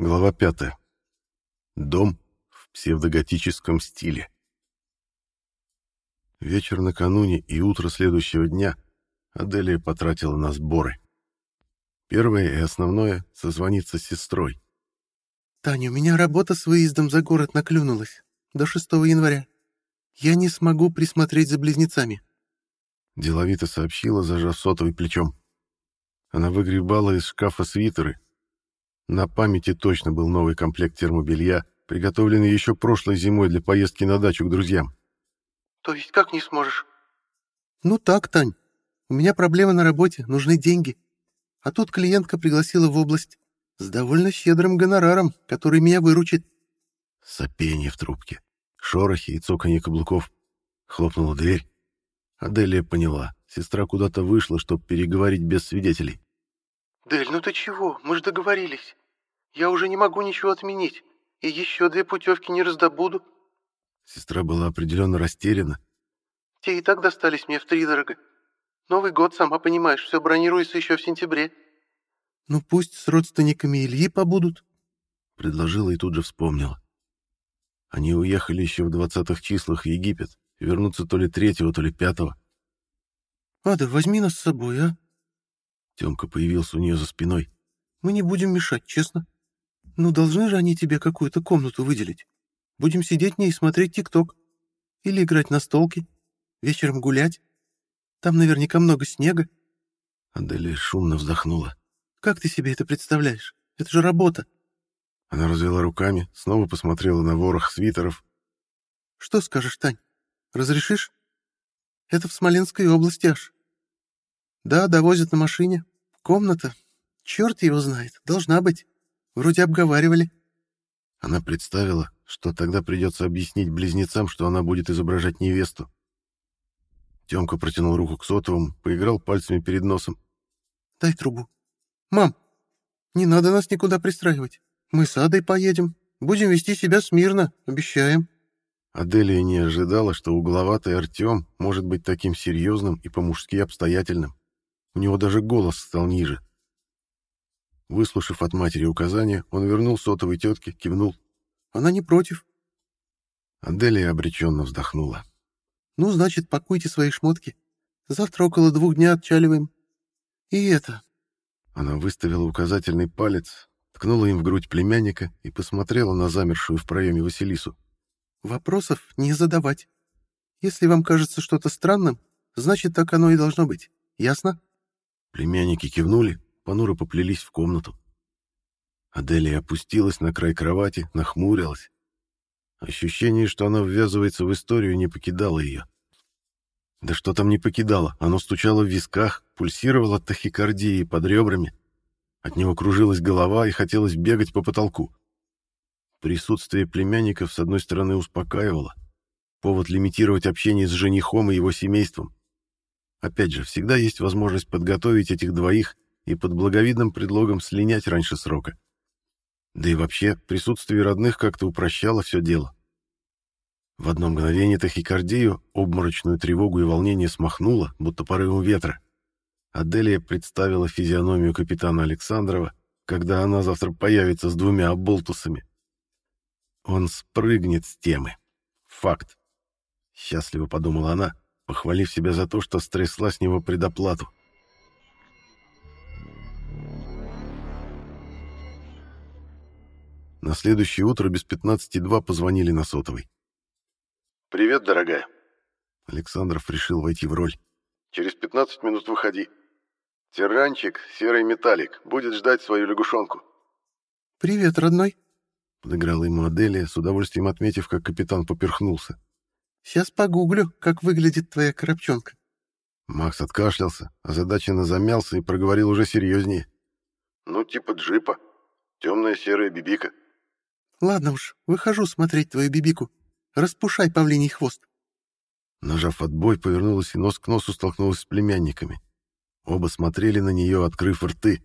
Глава 5. Дом в псевдоготическом стиле. Вечер накануне и утро следующего дня Аделия потратила на сборы. Первое и основное — созвониться с сестрой. «Таня, у меня работа с выездом за город наклюнулась. До 6 января. Я не смогу присмотреть за близнецами». Деловито сообщила, зажав сотовый плечом. Она выгребала из шкафа свитеры, на памяти точно был новый комплект термобелья, приготовленный еще прошлой зимой для поездки на дачу к друзьям. «То есть как не сможешь?» «Ну так, Тань. У меня проблемы на работе, нужны деньги. А тут клиентка пригласила в область с довольно щедрым гонораром, который меня выручит». Сопение в трубке, шорохи и цоканье каблуков. Хлопнула дверь. Аделия поняла. Сестра куда-то вышла, чтобы переговорить без свидетелей. «Дель, ну ты чего? Мы же договорились. Я уже не могу ничего отменить, и еще две путевки не раздобуду». Сестра была определенно растеряна. «Те и так достались мне втридорого. Новый год, сама понимаешь, все бронируется еще в сентябре». «Ну пусть с родственниками Ильи побудут», — предложила и тут же вспомнила. Они уехали еще в двадцатых числах в Египет, вернутся то ли третьего, то ли пятого. «Ада, возьми нас с собой, а?» Тёмка появился у нее за спиной. «Мы не будем мешать, честно. Ну, должны же они тебе какую-то комнату выделить. Будем сидеть в ней и смотреть ТикТок. Или играть на столке. Вечером гулять. Там наверняка много снега». Аделия шумно вздохнула. «Как ты себе это представляешь? Это же работа». Она развела руками, снова посмотрела на ворох свитеров. «Что скажешь, Тань? Разрешишь? Это в Смоленской области аж. Да, довозят на машине. Комната. Черт его знает. Должна быть. Вроде обговаривали. Она представила, что тогда придется объяснить близнецам, что она будет изображать невесту. Тёмка протянул руку к сотовому, поиграл пальцами перед носом. «Дай трубу. Мам, не надо нас никуда пристраивать. Мы с Адой поедем. Будем вести себя смирно, обещаем». Аделия не ожидала, что угловатый Артём может быть таким серьезным и по-мужски обстоятельным. У него даже голос стал ниже. Выслушав от матери указания, он вернул сотовой тетке, кивнул. «Она не против». Аделия обреченно вздохнула. «Ну, значит, пакуйте свои шмотки. Завтра около двух дня отчаливаем. И это...» Она выставила указательный палец, ткнула им в грудь племянника и посмотрела на замершую в проеме Василису. «Вопросов не задавать. Если вам кажется что-то странным, значит, так оно и должно быть. Ясно?» Племянники кивнули, понуро поплелись в комнату. Аделия опустилась на край кровати, нахмурилась. Ощущение, что она ввязывается в историю, не покидало ее. Да что там не покидало, оно стучало в висках, пульсировало от тахикардии под ребрами. От него кружилась голова и хотелось бегать по потолку. Присутствие племянников, с одной стороны, успокаивало. Повод лимитировать общение с женихом и его семейством. Опять же, всегда есть возможность подготовить этих двоих и под благовидным предлогом слинять раньше срока. Да и вообще, присутствие родных как-то упрощало все дело. В одно мгновение тахикардию, обморочную тревогу и волнение смахнуло, будто порывом ветра. Аделия представила физиономию капитана Александрова, когда она завтра появится с двумя оболтусами. Он спрыгнет с темы. Факт. Счастливо подумала она, похвалив себя за то, что стрясла с него предоплату. На следующее утро без 15.2 позвонили на сотовый. «Привет, дорогая». Александров решил войти в роль. «Через 15 минут выходи. Тиранчик, серый металлик, будет ждать свою лягушонку». «Привет, родной», — подыграла ему Аделия, с удовольствием отметив, как капитан поперхнулся. Сейчас погуглю, как выглядит твоя коробчонка. Макс откашлялся, озадаченно замялся и проговорил уже серьезнее. Ну, типа джипа. Темная серая бибика. Ладно уж, выхожу смотреть твою бибику. Распушай павлиний хвост. Нажав отбой, повернулась и нос к носу столкнулась с племянниками. Оба смотрели на нее, открыв рты.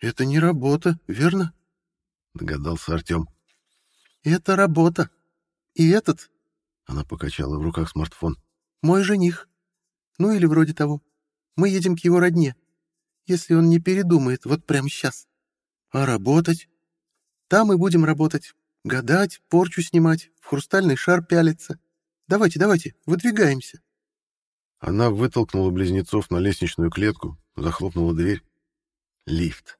«Это не работа, верно?» — догадался Артем. «Это работа. И этот она покачала в руках смартфон. «Мой жених. Ну или вроде того. Мы едем к его родне. Если он не передумает вот прямо сейчас. А работать? Там и будем работать. Гадать, порчу снимать, в хрустальный шар пялиться. Давайте, давайте, выдвигаемся. Она вытолкнула близнецов на лестничную клетку, захлопнула дверь. Лифт.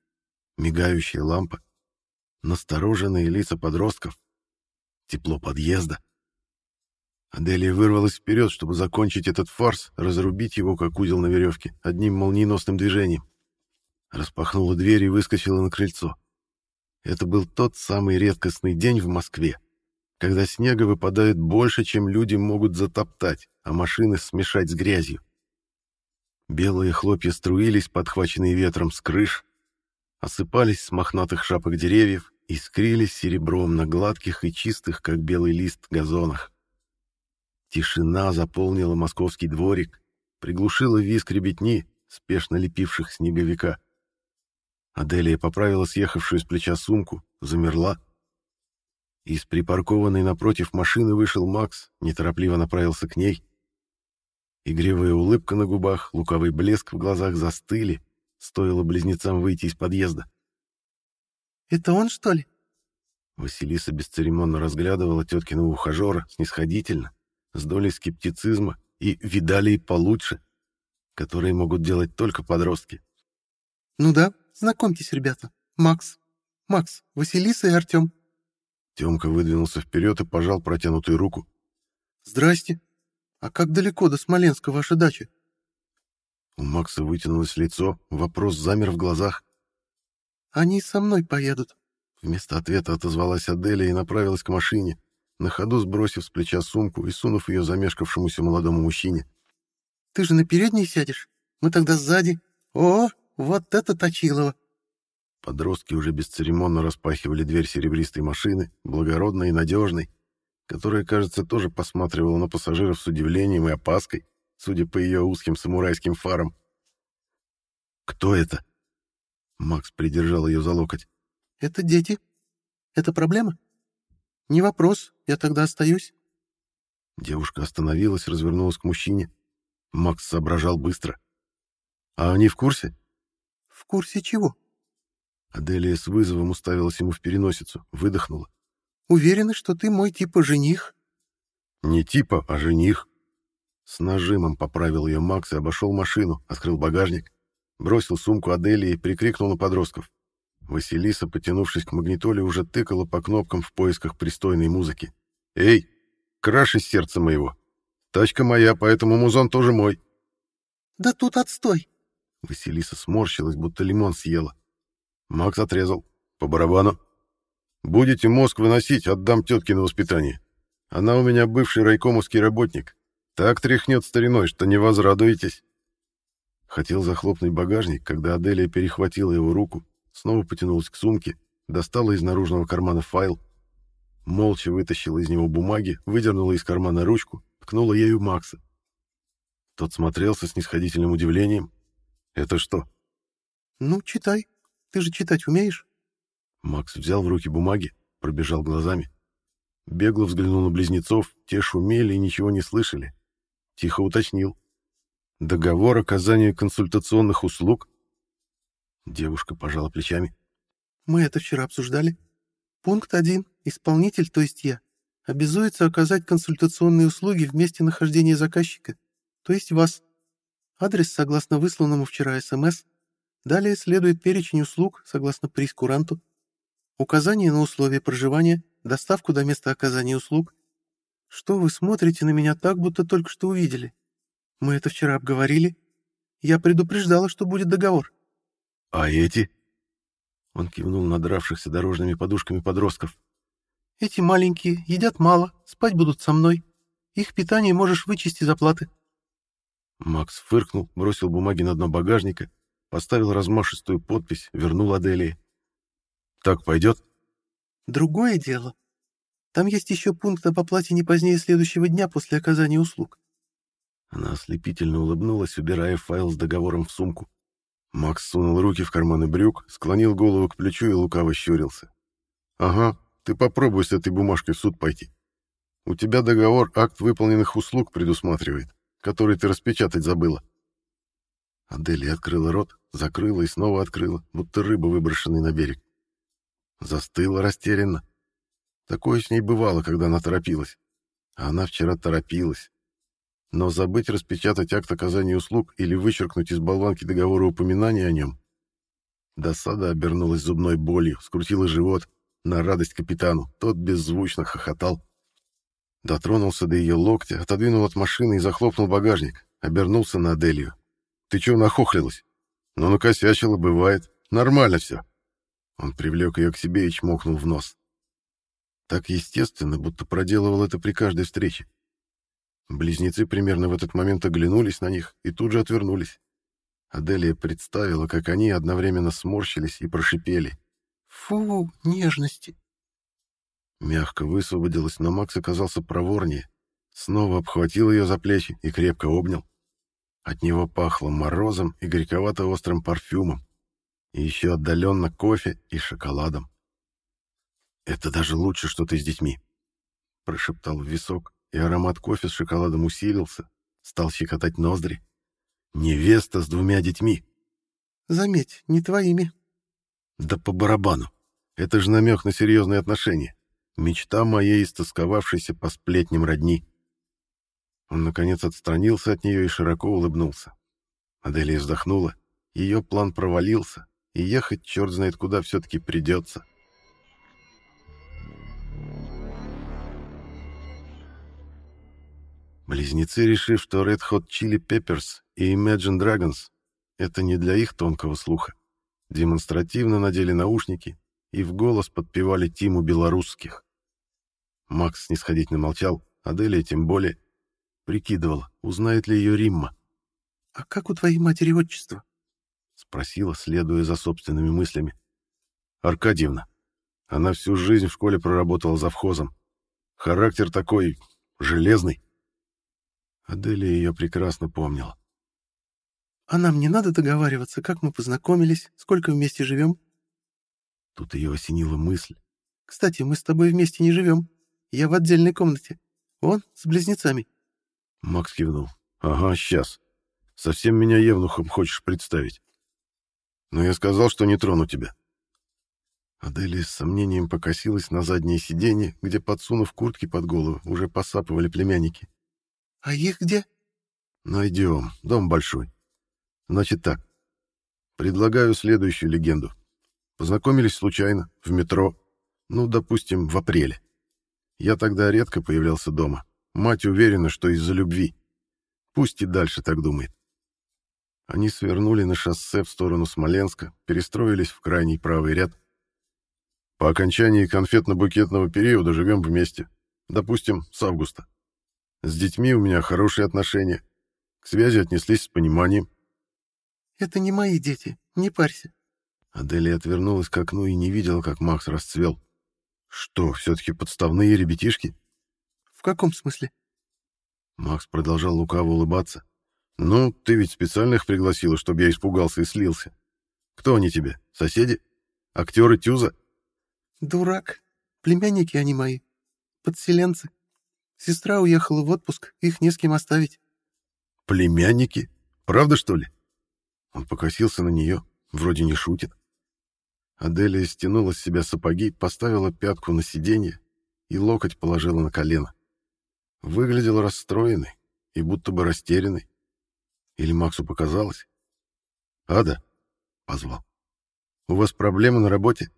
Мигающая лампа. Настороженные лица подростков. Тепло подъезда. Аделия вырвалась вперед, чтобы закончить этот фарс, разрубить его, как узел на веревке, одним молниеносным движением. Распахнула дверь и выскочила на крыльцо. Это был тот самый редкостный день в Москве, когда снега выпадает больше, чем люди могут затоптать, а машины смешать с грязью. Белые хлопья струились, подхваченные ветром с крыш, осыпались с мохнатых шапок деревьев, искрились серебром на гладких и чистых, как белый лист, газонах. Тишина заполнила московский дворик, приглушила визг ребятни, спешно лепивших снеговика. Аделия поправила съехавшую с плеча сумку, замерла. Из припаркованной напротив машины вышел Макс, неторопливо направился к ней. Игривая улыбка на губах, лукавый блеск в глазах застыли, стоило близнецам выйти из подъезда. «Это он, что ли?» Василиса бесцеремонно разглядывала теткиного ухажера снисходительно, с долей скептицизма и видали получше, которые могут делать только подростки. «Ну да, знакомьтесь, ребята. Макс. Макс, Василиса и Артем». Темка выдвинулся вперед и пожал протянутую руку. «Здрасте. А как далеко до Смоленска ваша дача?» У Макса вытянулось лицо, вопрос замер в глазах. «Они со мной поедут». Вместо ответа отозвалась Аделия и направилась к машине, на ходу сбросив с плеча сумку и сунув ее замешкавшемуся молодому мужчине. «Ты же на передней сядешь? Мы тогда сзади. О, вот это Точилово!» Подростки уже бесцеремонно распахивали дверь серебристой машины, благородной и надежной, которая, кажется, тоже посматривала на пассажиров с удивлением и опаской, судя по ее узким самурайским фарам. «Кто это?» Макс придержал ее за локоть. «Это дети. Это проблема?» «Не вопрос, я тогда остаюсь». Девушка остановилась, развернулась к мужчине. Макс соображал быстро. «А они в курсе?» «В курсе чего?» Аделия с вызовом уставилась ему в переносицу, выдохнула. «Уверены, что ты мой типа жених?» «Не типа, а жених». С нажимом поправил ее Макс и обошел машину, открыл багажник, бросил сумку Аделии и прикрикнул на подростков. Василиса, потянувшись к магнитоле, уже тыкала по кнопкам в поисках пристойной музыки. «Эй, краш из сердца моего! Тачка моя, поэтому музон тоже мой!» «Да тут отстой!» Василиса сморщилась, будто лимон съела. Макс отрезал. По барабану. Будете мозг выносить, отдам тетке на воспитание. Она у меня бывший райкомовский работник. Так тряхнет стариной, что не возрадуетесь. Хотел захлопнуть багажник, когда Аделия перехватила его руку, снова потянулась к сумке, достала из наружного кармана файл, молча вытащила из него бумаги, выдернула из кармана ручку, ткнула ею Макса. Тот смотрел со снисходительным удивлением. «Это что?» «Ну, читай», ты же читать умеешь?» Макс взял в руки бумаги, пробежал глазами. Бегло взглянул на близнецов, те шумели и ничего не слышали. Тихо уточнил. «Договор оказания консультационных услуг?» Девушка пожала плечами. «Мы это вчера обсуждали. Пункт один. Исполнитель, то есть я, обязуется оказать консультационные услуги в месте нахождения заказчика, то есть вас. Адрес, согласно высланному вчера СМС, Далее следует перечень услуг согласно прескуранту, указание на условия проживания, доставку до места оказания услуг. Что вы смотрите на меня так, будто только что увидели? Мы это вчера обговорили. Я предупреждала, что будет договор. А эти? Он кивнул на дравшихся дорожными подушками подростков. Эти маленькие едят мало, спать будут со мной. Их питание можешь вычесть из оплаты. Макс фыркнул, бросил бумаги на дно багажника поставил размашистую подпись, вернул Аделии. «Так пойдет?» «Другое дело. Там есть еще пункт об оплате не позднее следующего дня после оказания услуг». Она ослепительно улыбнулась, убирая файл с договором в сумку. Макс сунул руки в карманы брюк, склонил голову к плечу и лукаво щурился. «Ага, ты попробуй с этой бумажкой в суд пойти. У тебя договор акт выполненных услуг предусматривает, который ты распечатать забыла. Аделия открыла рот, закрыла и снова открыла, будто рыба, выброшенная на берег. Застыла растерянно. Такое с ней бывало, когда она торопилась. А она вчера торопилась. Но забыть распечатать акт оказания услуг или вычеркнуть из болванки договора упоминания о нем. Досада обернулась зубной болью, скрутила живот на радость капитану. Тот беззвучно хохотал. Дотронулся до ее локтя, отодвинул от машины и захлопнул багажник. Обернулся на Аделию. «Ты чего нахохлилась?» «Ну, накосячила, бывает. Нормально все». Он привлек ее к себе и чмокнул в нос. Так естественно, будто проделывал это при каждой встрече. Близнецы примерно в этот момент оглянулись на них и тут же отвернулись. Аделия представила, как они одновременно сморщились и прошипели. «Фу, нежности!» Мягко высвободилась, но Макс оказался проворнее. Снова обхватил ее за плечи и крепко обнял. От него пахло морозом и горьковато-острым парфюмом. И еще отдаленно кофе и шоколадом. «Это даже лучше, что ты с детьми», — прошептал в висок, и аромат кофе с шоколадом усилился, стал щекотать ноздри. «Невеста с двумя детьми». «Заметь, не твоими». «Да по барабану. Это же намек на серьезные отношения. Мечта моей истосковавшейся по сплетням родни». Он, наконец, отстранился от нее и широко улыбнулся. Аделия вздохнула. Ее план провалился, и ехать черт знает куда все-таки придется. Близнецы, решив, что Red Hot Chili Peppers и Imagine Dragons — это не для их тонкого слуха, демонстративно надели наушники и в голос подпевали Тиму белорусских. Макс снисходительно молчал, Аделия тем более. Прикидывала, узнает ли ее Римма. «А как у твоей матери отчество?» — спросила, следуя за собственными мыслями. «Аркадьевна. Она всю жизнь в школе проработала завхозом. Характер такой... железный». Аделия ее прекрасно помнила. «А нам не надо договариваться, как мы познакомились, сколько вместе живем?» Тут ее осенила мысль. «Кстати, мы с тобой вместе не живем. Я в отдельной комнате. Он с близнецами». Макс кивнул. «Ага, сейчас. Совсем меня евнухом хочешь представить. Но я сказал, что не трону тебя». Аделия с сомнением покосилась на заднее сиденье, где, подсунув куртки под голову, уже посапывали племянники. «А их где?» «Найдем. Дом большой. Значит так. Предлагаю следующую легенду. Познакомились случайно, в метро. Ну, допустим, в апреле. Я тогда редко появлялся дома. Мать уверена, что из-за любви. Пусть и дальше так думает. Они свернули на шоссе в сторону Смоленска, перестроились в крайний правый ряд. По окончании конфетно-букетного периода живем вместе. Допустим, с августа. С детьми у меня хорошие отношения. К связи отнеслись с пониманием. «Это не мои дети, не парься». Аделия отвернулась к окну и не видела, как Макс расцвел. «Что, все-таки подставные ребятишки?» «В каком смысле?» Макс продолжал лукаво улыбаться. «Ну, ты ведь специально их пригласила, чтобы я испугался и слился. Кто они тебе? Соседи? Актеры Тюза?» «Дурак. Племянники они мои. Подселенцы. Сестра уехала в отпуск, их не с кем оставить». «Племянники? Правда, что ли?» Он покосился на нее, вроде не шутит. Аделия стянула с себя сапоги, поставила пятку на сиденье и локоть положила на колено. Выглядела расстроенной и будто бы растерянной. Или Максу показалось? «Ада», — позвал, — «у вас проблемы на работе?»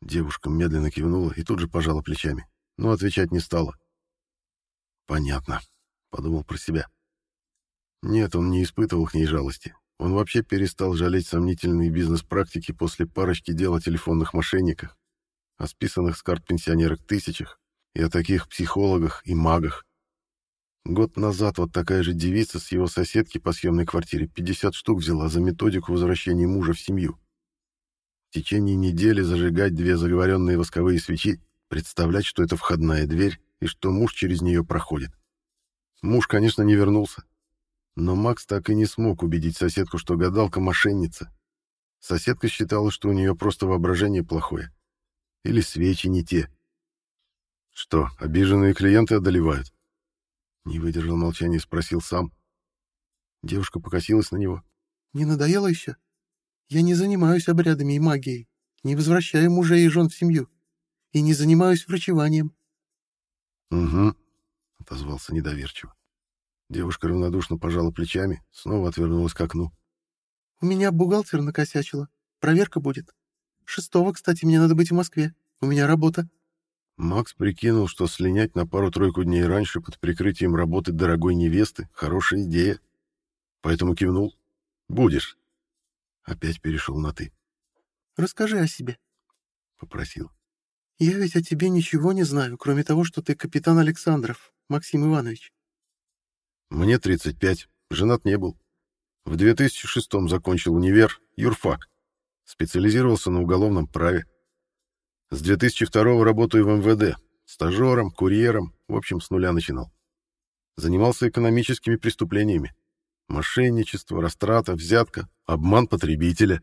Девушка медленно кивнула и тут же пожала плечами, но отвечать не стала. «Понятно», — подумал про себя. Нет, он не испытывал к ней жалости. Он вообще перестал жалеть сомнительные бизнес-практики после парочки дел о телефонных мошенниках, о списанных с карт пенсионерок тысячах и о таких психологах и магах. Год назад вот такая же девица с его соседки по съемной квартире 50 штук взяла за методику возвращения мужа в семью. В течение недели зажигать две заговоренные восковые свечи, представлять, что это входная дверь и что муж через нее проходит. Муж, конечно, не вернулся. Но Макс так и не смог убедить соседку, что гадалка мошенница. Соседка считала, что у нее просто воображение плохое. Или свечи не те. Что, обиженные клиенты одолевают? Не выдержал молчания и спросил сам. Девушка покосилась на него. «Не надоело еще? Я не занимаюсь обрядами и магией. Не возвращаю мужей и жен в семью. И не занимаюсь врачеванием. «Угу», — отозвался недоверчиво. Девушка равнодушно пожала плечами, снова отвернулась к окну. «У меня бухгалтер накосячила. Проверка будет. Шестого, кстати, мне надо быть в Москве. У меня работа». Макс прикинул, что слинять на пару-тройку дней раньше под прикрытием работы дорогой невесты — хорошая идея. Поэтому кивнул. «Будешь». Опять перешел на «ты». «Расскажи о себе», — попросил. «Я ведь о тебе ничего не знаю, кроме того, что ты капитан Александров, Максим Иванович». «Мне 35, женат не был. В 2006-м закончил универ, юрфак. Специализировался на уголовном праве. С 2002 работаю в МВД. Стажером, курьером, в общем, с нуля начинал. Занимался экономическими преступлениями. Мошенничество, растрата, взятка, обман потребителя.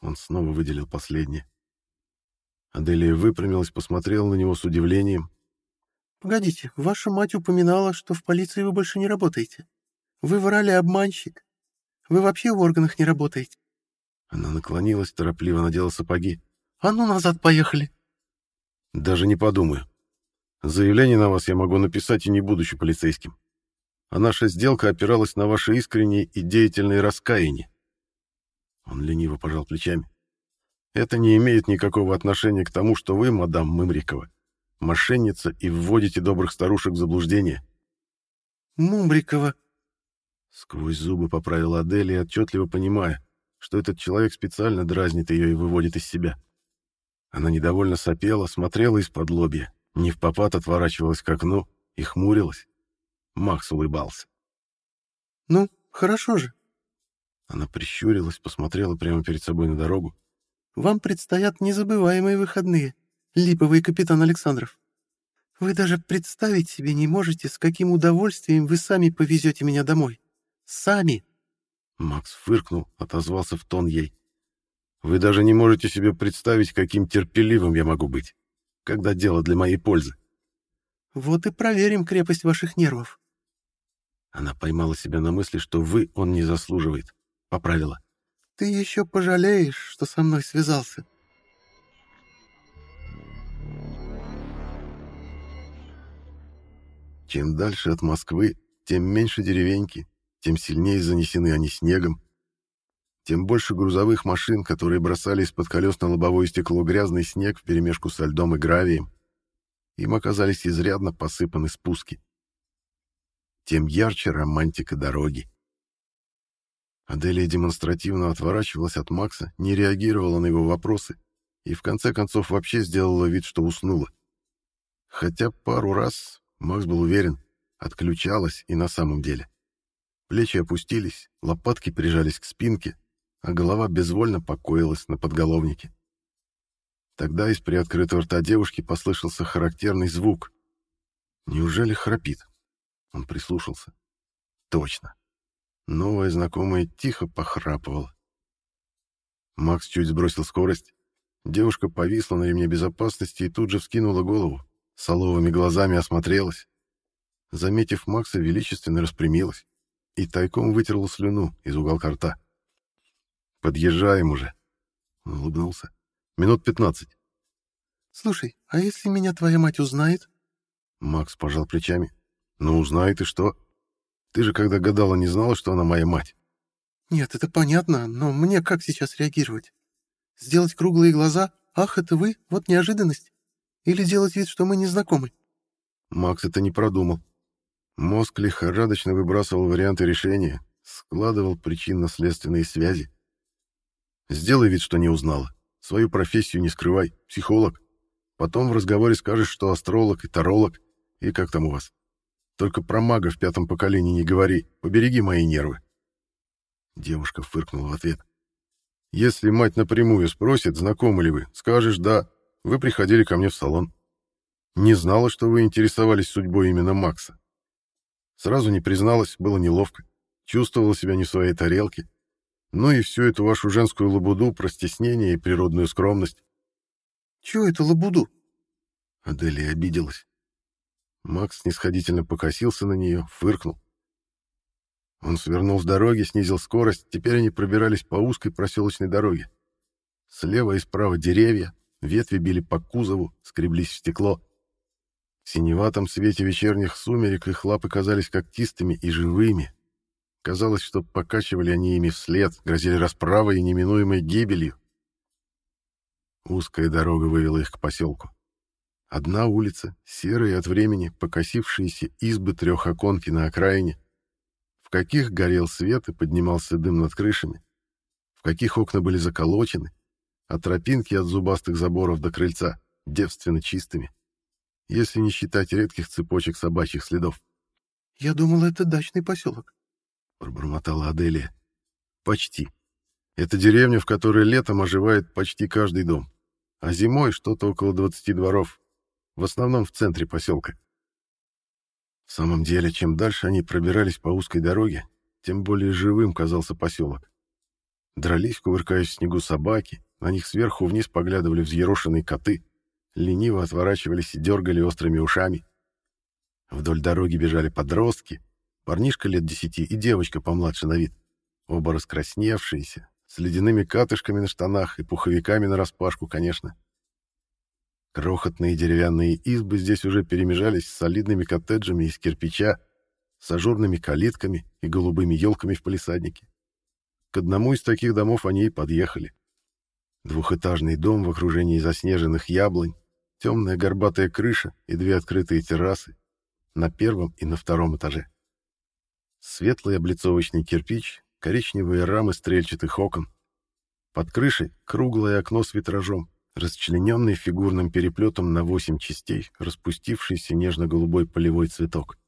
Он снова выделил последнее. Аделия выпрямилась, посмотрела на него с удивлением. «Погодите, ваша мать упоминала, что в полиции вы больше не работаете. Вы врали обманщик. Вы вообще в органах не работаете». Она наклонилась, торопливо надела сапоги. «А ну, назад поехали!» «Даже не подумаю. Заявление на вас я могу написать и не будучи полицейским. А наша сделка опиралась на ваше искреннее и деятельное раскаяние». Он лениво пожал плечами. «Это не имеет никакого отношения к тому, что вы, мадам Мымрикова, мошенница и вводите добрых старушек в заблуждение». «Мумрикова!» Сквозь зубы поправила Аделия, отчетливо понимая, что этот человек специально дразнит ее и выводит из себя. Она недовольно сопела, смотрела из-под лобья, не в попад отворачивалась к окну и хмурилась. Макс улыбался. «Ну, хорошо же». Она прищурилась, посмотрела прямо перед собой на дорогу. «Вам предстоят незабываемые выходные, липовый капитан Александров. Вы даже представить себе не можете, с каким удовольствием вы сами повезете меня домой. Сами!» Макс фыркнул, отозвался в тон ей. Вы даже не можете себе представить, каким терпеливым я могу быть, когда дело для моей пользы. Вот и проверим крепость ваших нервов. Она поймала себя на мысли, что вы он не заслуживает. Поправила. Ты еще пожалеешь, что со мной связался. Чем дальше от Москвы, тем меньше деревеньки, тем сильнее занесены они снегом, тем больше грузовых машин, которые бросали из-под колес на лобовое стекло грязный снег вперемешку со льдом и гравием. Им оказались изрядно посыпаны спуски. Тем ярче романтика дороги. Аделия демонстративно отворачивалась от Макса, не реагировала на его вопросы и в конце концов вообще сделала вид, что уснула. Хотя пару раз, Макс был уверен, отключалась и на самом деле. Плечи опустились, лопатки прижались к спинке, а голова безвольно покоилась на подголовнике. Тогда из приоткрытого рта девушки послышался характерный звук. Неужели храпит? Он прислушался. Точно. Новая знакомая тихо похрапывала. Макс чуть сбросил скорость. Девушка повисла на ремне безопасности и тут же вскинула голову. Соловыми глазами осмотрелась. Заметив Макса, величественно распрямилась и тайком вытерла слюну из уголка рта. Подъезжаем уже. Он улыбнулся. Минут пятнадцать. Слушай, а если меня твоя мать узнает? Макс пожал плечами. Ну, узнает и что? Ты же когда гадала, не знала, что она моя мать. Нет, это понятно, но мне как сейчас реагировать? Сделать круглые глаза? Ах, это вы? Вот неожиданность. Или делать вид, что мы не знакомы? Макс это не продумал. Мозг лихорадочно выбрасывал варианты решения, складывал причинно-следственные связи. Сделай вид, что не узнала. Свою профессию не скрывай. Психолог. Потом в разговоре скажешь, что астролог и таролог. И как там у вас? Только про мага в пятом поколении не говори. Побереги мои нервы. Девушка фыркнула в ответ. Если мать напрямую спросит, знакомы ли вы, скажешь «да». Вы приходили ко мне в салон. Не знала, что вы интересовались судьбой именно Макса. Сразу не призналась, было неловко. Чувствовала себя не в своей тарелке. Ну и всю эту вашу женскую лабуду про стеснение и природную скромность. Чего это лабуду? Аделия обиделась. Макс снисходительно покосился на нее, фыркнул. Он свернул с дороги, снизил скорость, теперь они пробирались по узкой проселочной дороге. Слева и справа деревья, ветви били по кузову, скреблись в стекло. В синеватом свете вечерних сумерек их лапы казались когтистыми и живыми. Казалось, что покачивали они ими вслед, грозили расправой и неминуемой гибелью. Узкая дорога вывела их к поселку. Одна улица, серые от времени, покосившиеся избы трехоконки на окраине, в каких горел свет и поднимался дым над крышами, в каких окна были заколочены, а тропинки от зубастых заборов до крыльца девственно чистыми, если не считать редких цепочек собачьих следов. «Я думала, это дачный поселок», — пробормотала Аделия. «Почти. Это деревня, в которой летом оживает почти каждый дом, а зимой что-то около 20 дворов, в основном в центре поселка. В самом деле, чем дальше они пробирались по узкой дороге, тем более живым казался поселок. Дрались, кувыркаясь в снегу собаки, на них сверху вниз поглядывали взъерошенные коты, лениво отворачивались и дергали острыми ушами. Вдоль дороги бежали подростки, парнишка лет десяти и девочка помладше на вид, оба раскрасневшиеся, с ледяными катышками на штанах и пуховиками нараспашку, конечно. Крохотные деревянные избы здесь уже перемежались с солидными коттеджами из кирпича, с ажурными калитками и голубыми елками в палисаднике. К одному из таких домов они и подъехали. Двухэтажный дом в окружении заснеженных яблонь, темная горбатая крыша и две открытые террасы на первом и на втором этаже. Светлый облицовочный кирпич, коричневые рамы стрельчатых окон. Под крышей круглое окно с витражом, расчлененный фигурным переплетом на восемь частей, распустившийся нежно-голубой полевой цветок.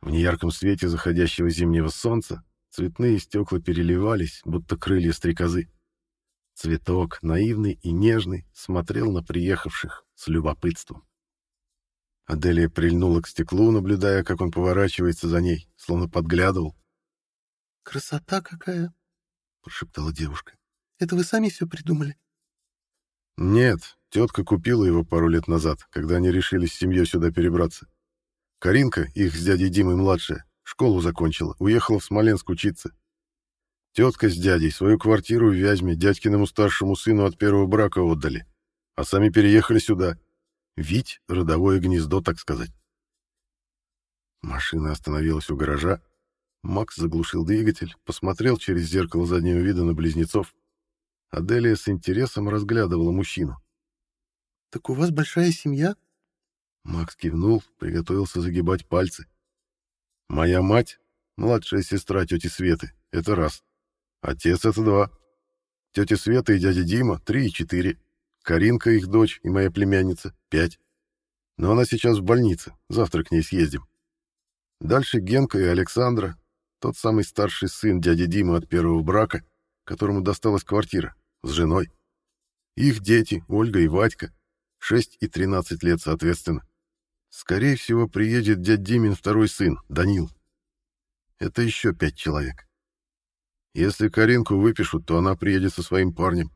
В неярком свете заходящего зимнего солнца цветные стекла переливались, будто крылья стрекозы. Цветок, наивный и нежный, смотрел на приехавших с любопытством. Аделия прильнула к стеклу, наблюдая, как он поворачивается за ней, словно подглядывал. «Красота какая!» — прошептала девушка. «Это вы сами все придумали?» Нет, тетка купила его пару лет назад, когда они решили с семьей сюда перебраться. Каринка, их с дядей Димой младшая, школу закончила, уехала в Смоленск учиться. Тетка с дядей свою квартиру в Вязьме дядькиному старшему сыну от первого брака отдали, а сами переехали сюда. Вить — родовое гнездо, так сказать. Машина остановилась у гаража. Макс заглушил двигатель, посмотрел через зеркало заднего вида на близнецов Аделия с интересом разглядывала мужчину. «Так у вас большая семья?» Макс кивнул, приготовился загибать пальцы. «Моя мать, младшая сестра тети Светы, это раз. Отец — это два. Тетя Света и дядя Дима — три и четыре. Каринка, их дочь, и моя племянница — пять. Но она сейчас в больнице, завтра к ней съездим. Дальше Генка и Александра, тот самый старший сын дяди Димы от первого брака, которому досталась квартира с женой. Их дети, Ольга и Вадька, 6 и 13 лет соответственно. Скорее всего, приедет дядь Димин второй сын, Данил. Это еще пять человек. Если Каринку выпишут, то она приедет со своим парнем.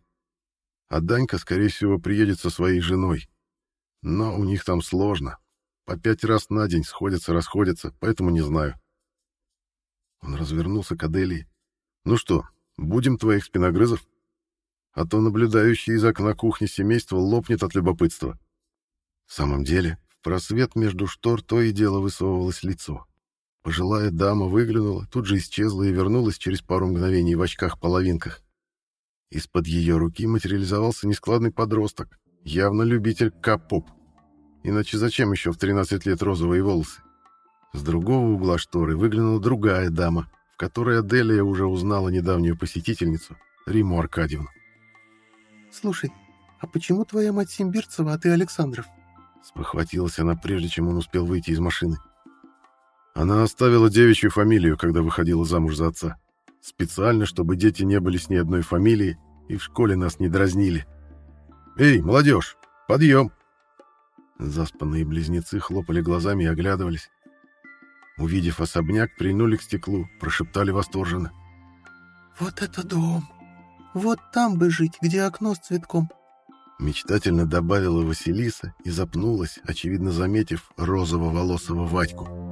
А Данька, скорее всего, приедет со своей женой. Но у них там сложно. По пять раз на день сходятся-расходятся, поэтому не знаю. Он развернулся к Аделии. «Ну что, будем твоих спиногрызов?» а то наблюдающий из окна кухни семейство лопнет от любопытства. В самом деле, в просвет между штор то и дело высовывалось лицо. Пожилая дама выглянула, тут же исчезла и вернулась через пару мгновений в очках-половинках. Из-под ее руки материализовался нескладный подросток, явно любитель кап-поп. Иначе зачем еще в 13 лет розовые волосы? С другого угла шторы выглянула другая дама, в которой Аделия уже узнала недавнюю посетительницу, Риму Аркадьевну. «Слушай, а почему твоя мать Симбирцева, а ты Александров?» Спохватилась она, прежде чем он успел выйти из машины. Она оставила девичью фамилию, когда выходила замуж за отца. Специально, чтобы дети не были с ней одной фамилии и в школе нас не дразнили. «Эй, молодежь, подъем!» Заспанные близнецы хлопали глазами и оглядывались. Увидев особняк, принули к стеклу, прошептали восторженно. «Вот это дом! Вот там бы жить, где окно с цветком. Мечтательно добавила Василиса и запнулась, очевидно заметив розово-волосого Вадьку.